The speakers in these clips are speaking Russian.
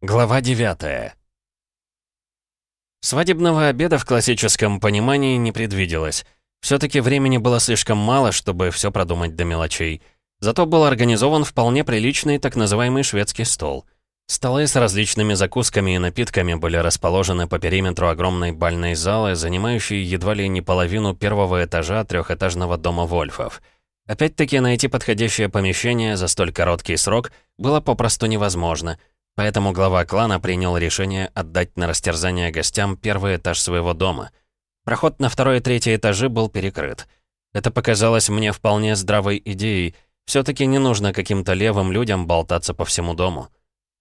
Глава 9 Свадебного обеда в классическом понимании не предвиделось. Все-таки времени было слишком мало, чтобы все продумать до мелочей. Зато был организован вполне приличный так называемый шведский стол. Столы с различными закусками и напитками были расположены по периметру огромной бальной залы, занимающей едва ли не половину первого этажа трехэтажного дома Вольфов. Опять-таки найти подходящее помещение за столь короткий срок было попросту невозможно — Поэтому глава клана принял решение отдать на растерзание гостям первый этаж своего дома. Проход на второй и третий этажи был перекрыт. Это показалось мне вполне здравой идеей. все таки не нужно каким-то левым людям болтаться по всему дому.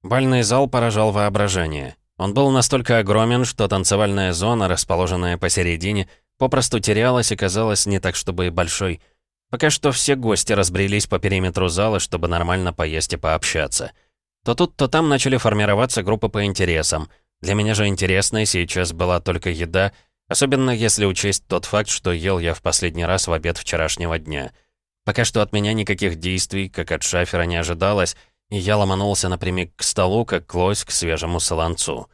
Бальный зал поражал воображение. Он был настолько огромен, что танцевальная зона, расположенная посередине, попросту терялась и казалась не так чтобы и большой. Пока что все гости разбрелись по периметру зала, чтобы нормально поесть и пообщаться. То тут, то там начали формироваться группы по интересам. Для меня же интересной сейчас была только еда, особенно если учесть тот факт, что ел я в последний раз в обед вчерашнего дня. Пока что от меня никаких действий, как от шафера, не ожидалось, и я ломанулся напрямик к столу, как лось к свежему солонцу.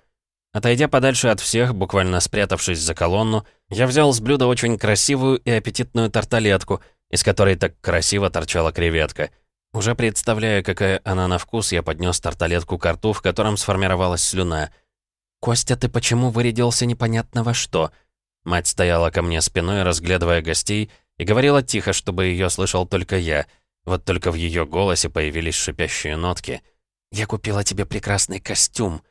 Отойдя подальше от всех, буквально спрятавшись за колонну, я взял с блюда очень красивую и аппетитную тарталетку, из которой так красиво торчала креветка — уже представляя, какая она на вкус, я поднес тарталетку к рту, в котором сформировалась слюна. «Костя, ты почему вырядился непонятно во что?» Мать стояла ко мне спиной, разглядывая гостей, и говорила тихо, чтобы ее слышал только я. Вот только в ее голосе появились шипящие нотки. «Я купила тебе прекрасный костюм»,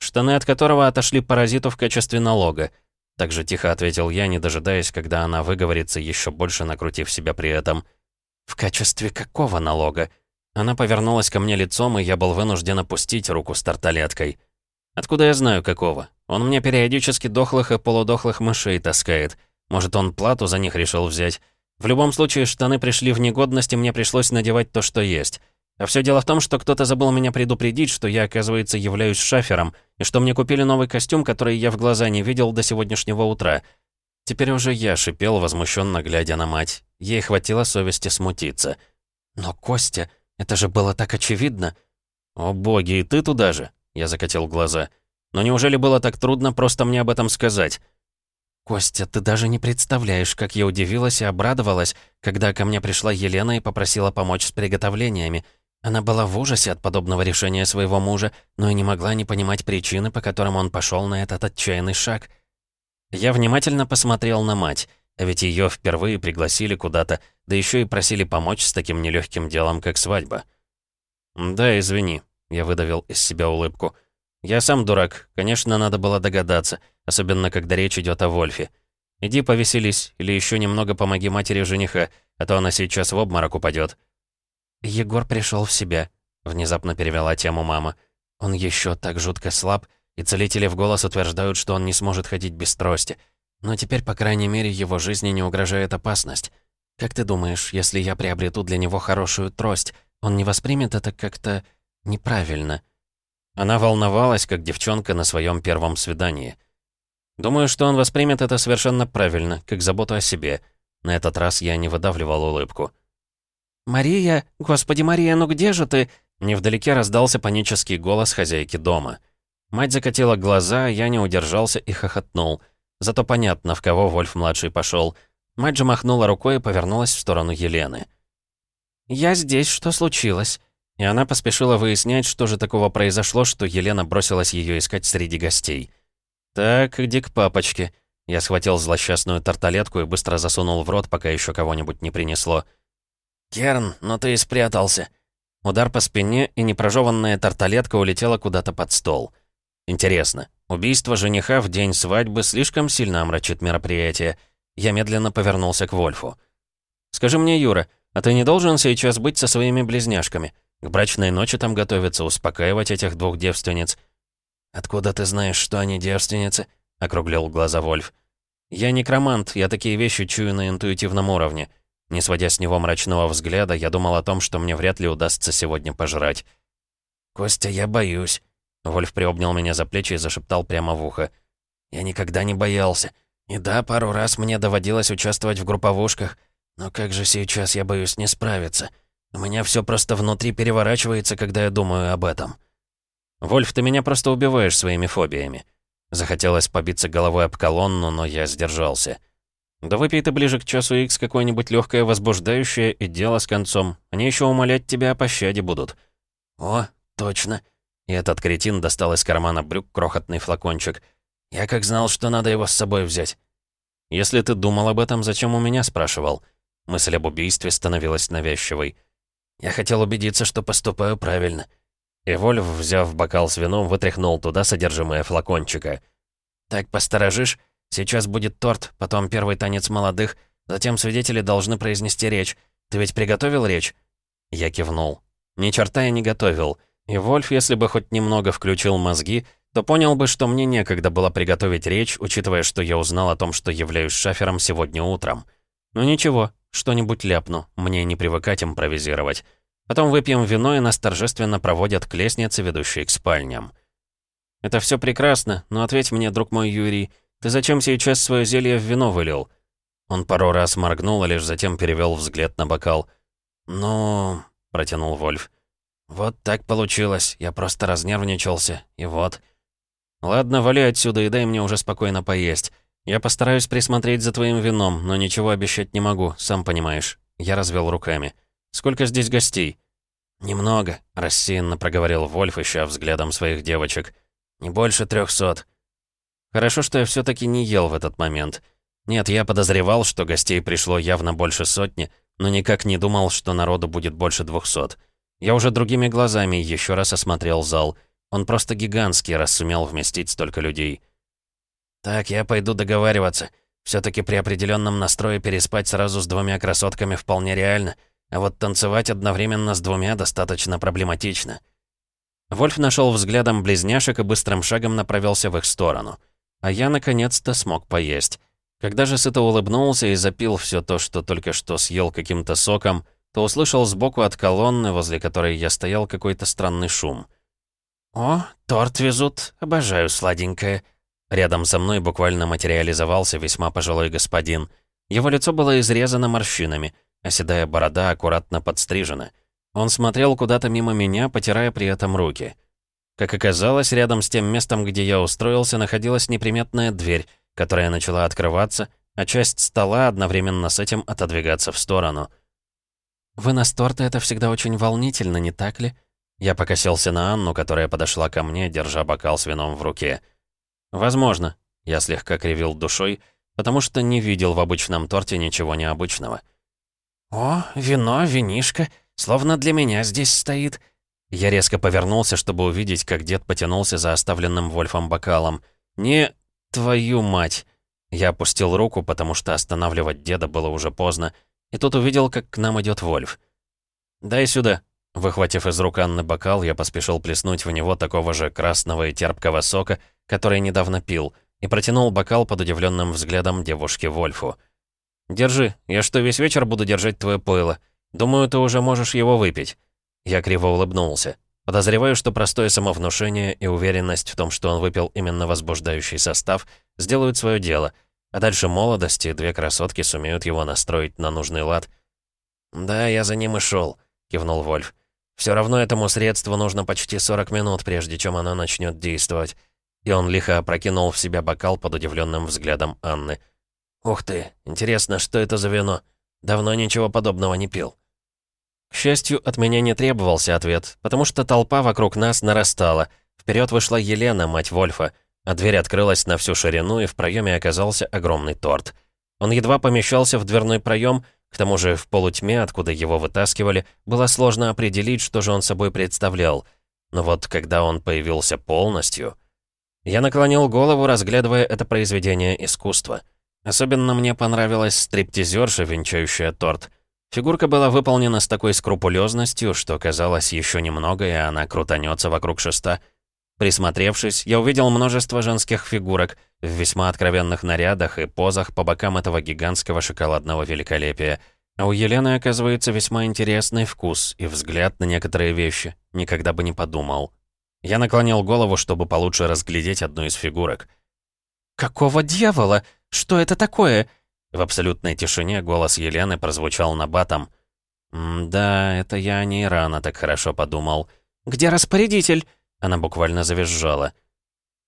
штаны от которого отошли паразиту в качестве налога. Так же тихо ответил я, не дожидаясь, когда она выговорится, еще больше накрутив себя при этом. «В качестве какого налога?» Она повернулась ко мне лицом, и я был вынужден опустить руку с тарталеткой. «Откуда я знаю, какого? Он мне периодически дохлых и полудохлых мышей таскает. Может, он плату за них решил взять? В любом случае, штаны пришли в негодность, и мне пришлось надевать то, что есть. А все дело в том, что кто-то забыл меня предупредить, что я, оказывается, являюсь шафером, и что мне купили новый костюм, который я в глаза не видел до сегодняшнего утра. Теперь уже я шипел, возмущенно глядя на мать. Ей хватило совести смутиться. «Но, Костя, это же было так очевидно!» «О боги, и ты туда же?» Я закатил глаза. «Но неужели было так трудно просто мне об этом сказать?» «Костя, ты даже не представляешь, как я удивилась и обрадовалась, когда ко мне пришла Елена и попросила помочь с приготовлениями. Она была в ужасе от подобного решения своего мужа, но и не могла не понимать причины, по которым он пошел на этот отчаянный шаг». Я внимательно посмотрел на мать. А ведь ее впервые пригласили куда-то, да еще и просили помочь с таким нелегким делом, как свадьба. «Да, извини», — я выдавил из себя улыбку. «Я сам дурак. Конечно, надо было догадаться, особенно когда речь идет о Вольфе. Иди повеселись, или еще немного помоги матери жениха, а то она сейчас в обморок упадет. «Егор пришел в себя», — внезапно перевела тему мама. «Он еще так жутко слаб, и целители в голос утверждают, что он не сможет ходить без трости. Но теперь, по крайней мере, его жизни не угрожает опасность. Как ты думаешь, если я приобрету для него хорошую трость, он не воспримет это как-то неправильно?» Она волновалась, как девчонка на своем первом свидании. «Думаю, что он воспримет это совершенно правильно, как заботу о себе. На этот раз я не выдавливал улыбку». «Мария! Господи, Мария, ну где же ты?» Невдалеке раздался панический голос хозяйки дома. Мать закатила глаза, я не удержался и хохотнул. Зато понятно, в кого Вольф-младший пошел. Мать же махнула рукой и повернулась в сторону Елены. «Я здесь, что случилось?» И она поспешила выяснять, что же такого произошло, что Елена бросилась ее искать среди гостей. «Так, иди к папочке». Я схватил злосчастную тарталетку и быстро засунул в рот, пока еще кого-нибудь не принесло. «Керн, ну ты и спрятался!» Удар по спине, и непрожеванная тарталетка улетела куда-то под стол. Интересно, убийство жениха в день свадьбы слишком сильно омрачит мероприятие. Я медленно повернулся к Вольфу. «Скажи мне, Юра, а ты не должен сейчас быть со своими близняшками? К брачной ночи там готовиться, успокаивать этих двух девственниц». «Откуда ты знаешь, что они девственницы?» — округлил глаза Вольф. «Я некромант, я такие вещи чую на интуитивном уровне». Не сводя с него мрачного взгляда, я думал о том, что мне вряд ли удастся сегодня пожрать. «Костя, я боюсь», Вольф приобнял меня за плечи и зашептал прямо в ухо. «Я никогда не боялся. И да, пару раз мне доводилось участвовать в групповушках, но как же сейчас я боюсь не справиться. У меня все просто внутри переворачивается, когда я думаю об этом». «Вольф, ты меня просто убиваешь своими фобиями». Захотелось побиться головой об колонну, но я сдержался. «Да выпей ты ближе к часу икс какое-нибудь легкое возбуждающее и дело с концом. Они еще умолять тебя о пощаде будут». «О, точно». И этот кретин достал из кармана брюк крохотный флакончик. «Я как знал, что надо его с собой взять». «Если ты думал об этом, зачем у меня?» — спрашивал. Мысль об убийстве становилась навязчивой. «Я хотел убедиться, что поступаю правильно». И Вольф, взяв бокал с вином, вытряхнул туда содержимое флакончика. «Так посторожишь? Сейчас будет торт, потом первый танец молодых, затем свидетели должны произнести речь. Ты ведь приготовил речь?» Я кивнул. «Ни черта я не готовил. И Вольф, если бы хоть немного включил мозги, то понял бы, что мне некогда было приготовить речь, учитывая, что я узнал о том, что являюсь шафером сегодня утром. Ну ничего, что-нибудь ляпну, мне не привыкать импровизировать. Потом выпьем вино, и нас торжественно проводят к лестнице, ведущей к спальням. «Это все прекрасно, но ответь мне, друг мой Юрий, ты зачем сейчас свое зелье в вино вылил?» Он пару раз моргнул, а лишь затем перевел взгляд на бокал. «Ну...» — протянул Вольф. «Вот так получилось, я просто разнервничался, и вот...» «Ладно, вали отсюда и дай мне уже спокойно поесть. Я постараюсь присмотреть за твоим вином, но ничего обещать не могу, сам понимаешь». Я развел руками. «Сколько здесь гостей?» «Немного», — рассеянно проговорил Вольф, ища взглядом своих девочек. «Не больше трехсот». Хорошо, что я все таки не ел в этот момент. Нет, я подозревал, что гостей пришло явно больше сотни, но никак не думал, что народу будет больше двухсот. Я уже другими глазами еще раз осмотрел зал. Он просто гигантский, раз сумел вместить столько людей. «Так, я пойду договариваться. все таки при определенном настрое переспать сразу с двумя красотками вполне реально». А вот танцевать одновременно с двумя достаточно проблематично. Вольф нашел взглядом близняшек и быстрым шагом направился в их сторону. А я, наконец-то, смог поесть. Когда же сыто улыбнулся и запил все то, что только что съел каким-то соком, то услышал сбоку от колонны, возле которой я стоял, какой-то странный шум. «О, торт везут, обожаю сладенькое». Рядом со мной буквально материализовался весьма пожилой господин. Его лицо было изрезано морщинами — а седая борода аккуратно подстрижена. Он смотрел куда-то мимо меня, потирая при этом руки. Как оказалось, рядом с тем местом, где я устроился, находилась неприметная дверь, которая начала открываться, а часть стола одновременно с этим отодвигаться в сторону. «Вынос торта — это всегда очень волнительно, не так ли?» Я покосился на Анну, которая подошла ко мне, держа бокал с вином в руке. «Возможно», — я слегка кривил душой, потому что не видел в обычном торте ничего необычного. «О, вино, винишко, словно для меня здесь стоит». Я резко повернулся, чтобы увидеть, как дед потянулся за оставленным Вольфом бокалом. «Не... твою мать!» Я опустил руку, потому что останавливать деда было уже поздно, и тут увидел, как к нам идет Вольф. «Дай сюда». Выхватив из рук Анны бокал, я поспешил плеснуть в него такого же красного и терпкого сока, который недавно пил, и протянул бокал под удивленным взглядом девушки Вольфу. «Держи. Я что, весь вечер буду держать твое пойло? Думаю, ты уже можешь его выпить». Я криво улыбнулся. Подозреваю, что простое самовнушение и уверенность в том, что он выпил именно возбуждающий состав, сделают свое дело, а дальше молодости две красотки сумеют его настроить на нужный лад. «Да, я за ним и шел», — кивнул Вольф. «Все равно этому средству нужно почти 40 минут, прежде чем оно начнет действовать». И он лихо опрокинул в себя бокал под удивленным взглядом Анны. «Ух ты, интересно, что это за вино? Давно ничего подобного не пил». К счастью, от меня не требовался ответ, потому что толпа вокруг нас нарастала. Вперед вышла Елена, мать Вольфа, а дверь открылась на всю ширину, и в проеме оказался огромный торт. Он едва помещался в дверной проем, к тому же в полутьме, откуда его вытаскивали, было сложно определить, что же он собой представлял. Но вот когда он появился полностью... Я наклонил голову, разглядывая это произведение искусства — Особенно мне понравилась стриптизерша, венчающая торт. Фигурка была выполнена с такой скрупулезностью, что казалось еще немного, и она крутанется вокруг шеста. Присмотревшись, я увидел множество женских фигурок в весьма откровенных нарядах и позах по бокам этого гигантского шоколадного великолепия. А у Елены, оказывается, весьма интересный вкус и взгляд на некоторые вещи. Никогда бы не подумал. Я наклонил голову, чтобы получше разглядеть одну из фигурок. «Какого дьявола?» Что это такое?» В абсолютной тишине голос Елены прозвучал на батом. «Да, это я не рано так хорошо подумал». «Где распорядитель?» Она буквально завизжала.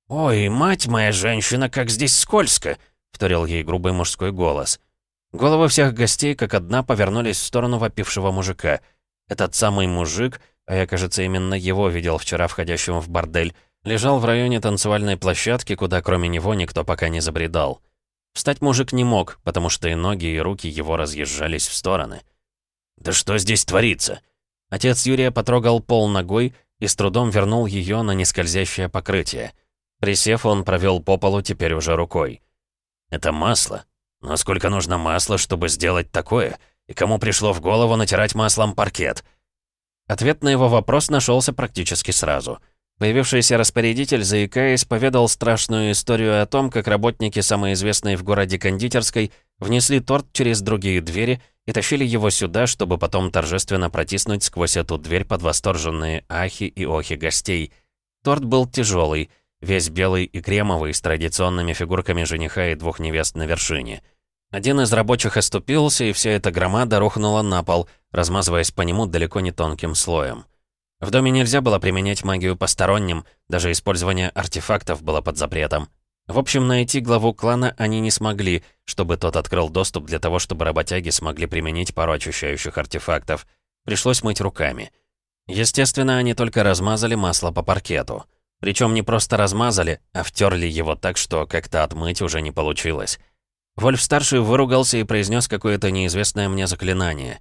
«Ой, мать моя женщина, как здесь скользко!» — вторил ей грубый мужской голос. Головы всех гостей как одна повернулись в сторону вопившего мужика. Этот самый мужик, а я, кажется, именно его видел вчера входящим в бордель, лежал в районе танцевальной площадки, куда кроме него никто пока не забредал. Встать мужик не мог, потому что и ноги, и руки его разъезжались в стороны. «Да что здесь творится?» Отец Юрия потрогал пол ногой и с трудом вернул ее на нескользящее покрытие. Присев, он провел по полу теперь уже рукой. «Это масло. Но сколько нужно масла, чтобы сделать такое? И кому пришло в голову натирать маслом паркет?» Ответ на его вопрос нашелся практически сразу. Появившийся распорядитель, заикаясь, поведал страшную историю о том, как работники самой известной в городе кондитерской внесли торт через другие двери и тащили его сюда, чтобы потом торжественно протиснуть сквозь эту дверь под восторженные ахи и охи гостей. Торт был тяжелый, весь белый и кремовый, с традиционными фигурками жениха и двух невест на вершине. Один из рабочих оступился, и вся эта громада рухнула на пол, размазываясь по нему далеко не тонким слоем. В доме нельзя было применять магию посторонним, даже использование артефактов было под запретом. В общем, найти главу клана они не смогли, чтобы тот открыл доступ для того, чтобы работяги смогли применить пару очищающих артефактов. Пришлось мыть руками. Естественно, они только размазали масло по паркету. Причем не просто размазали, а втерли его так, что как-то отмыть уже не получилось. Вольф-старший выругался и произнес какое-то неизвестное мне заклинание.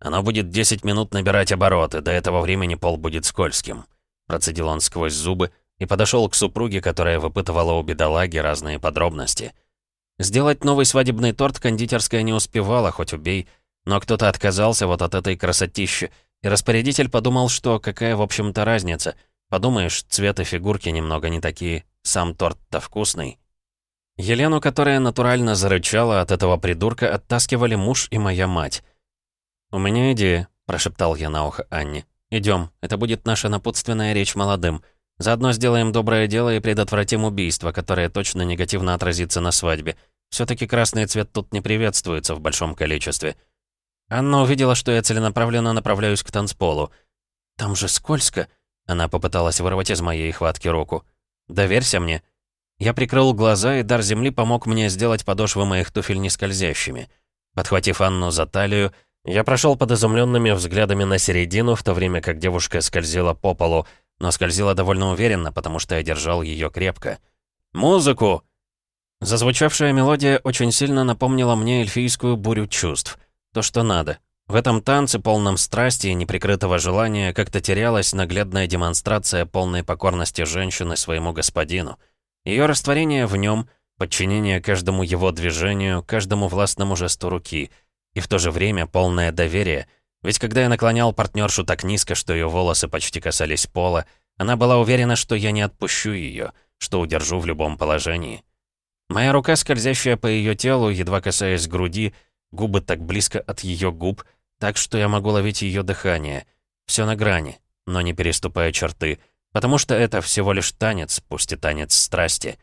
«Оно будет 10 минут набирать обороты, до этого времени пол будет скользким», процедил он сквозь зубы и подошел к супруге, которая выпытывала у бедолаги разные подробности. Сделать новый свадебный торт кондитерская не успевала, хоть убей, но кто-то отказался вот от этой красотищи, и распорядитель подумал, что какая, в общем-то, разница. Подумаешь, цвет и фигурки немного не такие, сам торт-то вкусный. Елену, которая натурально зарычала от этого придурка, оттаскивали муж и моя мать. «У меня идея», — прошептал я на ухо Анне. Идем, это будет наша напутственная речь молодым. Заодно сделаем доброе дело и предотвратим убийство, которое точно негативно отразится на свадьбе. все таки красный цвет тут не приветствуется в большом количестве». Анна увидела, что я целенаправленно направляюсь к танцполу. «Там же скользко!» Она попыталась вырвать из моей хватки руку. «Доверься мне!» Я прикрыл глаза, и дар земли помог мне сделать подошвы моих туфель нескользящими. Подхватив Анну за талию, я прошел под изумленными взглядами на середину, в то время как девушка скользила по полу, но скользила довольно уверенно, потому что я держал ее крепко. «Музыку!» Зазвучавшая мелодия очень сильно напомнила мне эльфийскую бурю чувств. То, что надо. В этом танце, полном страсти и неприкрытого желания, как-то терялась наглядная демонстрация полной покорности женщины своему господину — ее растворение в нем, подчинение каждому его движению, каждому властному жесту руки. И в то же время полное доверие. Ведь когда я наклонял партнершу так низко, что ее волосы почти касались пола, она была уверена, что я не отпущу ее, что удержу в любом положении. Моя рука, скользящая по ее телу, едва касаясь груди, губы так близко от ее губ, так что я могу ловить ее дыхание. Все на грани, но не переступая черты — Потому что это всего лишь танец, пусть и танец страсти.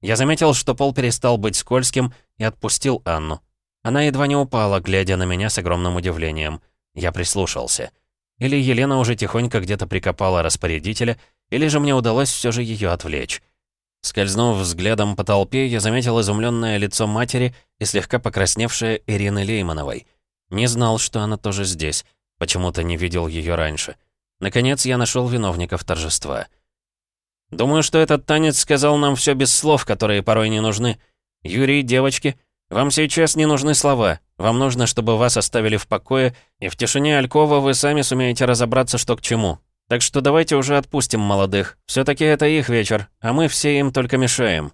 Я заметил, что пол перестал быть скользким, и отпустил Анну. Она едва не упала, глядя на меня с огромным удивлением. Я прислушался. Или Елена уже тихонько где-то прикопала распорядителя, или же мне удалось все же ее отвлечь. Скользнув взглядом по толпе, я заметил изумленное лицо матери и слегка покрасневшее Ирины Леймановой. Не знал, что она тоже здесь. Почему-то не видел ее раньше. Наконец я нашел виновников торжества. «Думаю, что этот танец сказал нам все без слов, которые порой не нужны. Юрий, девочки, вам сейчас не нужны слова. Вам нужно, чтобы вас оставили в покое, и в тишине Алькова вы сами сумеете разобраться, что к чему. Так что давайте уже отпустим молодых. все таки это их вечер, а мы все им только мешаем».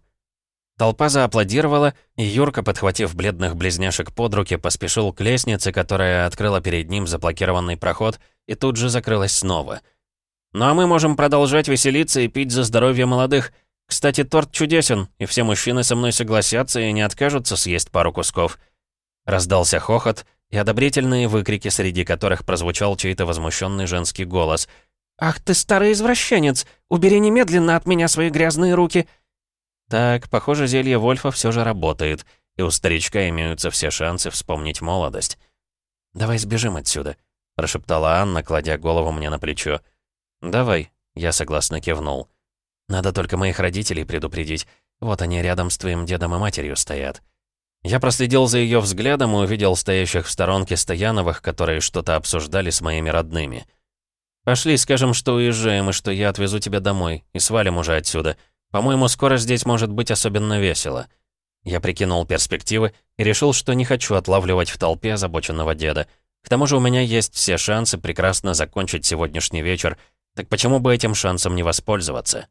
Толпа зааплодировала, и Юрка, подхватив бледных близняшек под руки, поспешил к лестнице, которая открыла перед ним заблокированный проход, и тут же закрылась снова. «Ну а мы можем продолжать веселиться и пить за здоровье молодых. Кстати, торт чудесен, и все мужчины со мной согласятся и не откажутся съесть пару кусков». Раздался хохот и одобрительные выкрики, среди которых прозвучал чей-то возмущенный женский голос. «Ах ты старый извращенец! Убери немедленно от меня свои грязные руки!» Так, похоже, зелье Вольфа все же работает, и у старичка имеются все шансы вспомнить молодость. «Давай сбежим отсюда», — прошептала Анна, кладя голову мне на плечо. «Давай». Я согласно кивнул. «Надо только моих родителей предупредить. Вот они рядом с твоим дедом и матерью стоят». Я проследил за ее взглядом и увидел стоящих в сторонке Стояновых, которые что-то обсуждали с моими родными. «Пошли, скажем, что уезжаем, и что я отвезу тебя домой, и свалим уже отсюда. По-моему, скоро здесь может быть особенно весело». Я прикинул перспективы и решил, что не хочу отлавливать в толпе озабоченного деда. К тому же у меня есть все шансы прекрасно закончить сегодняшний вечер, так почему бы этим шансом не воспользоваться?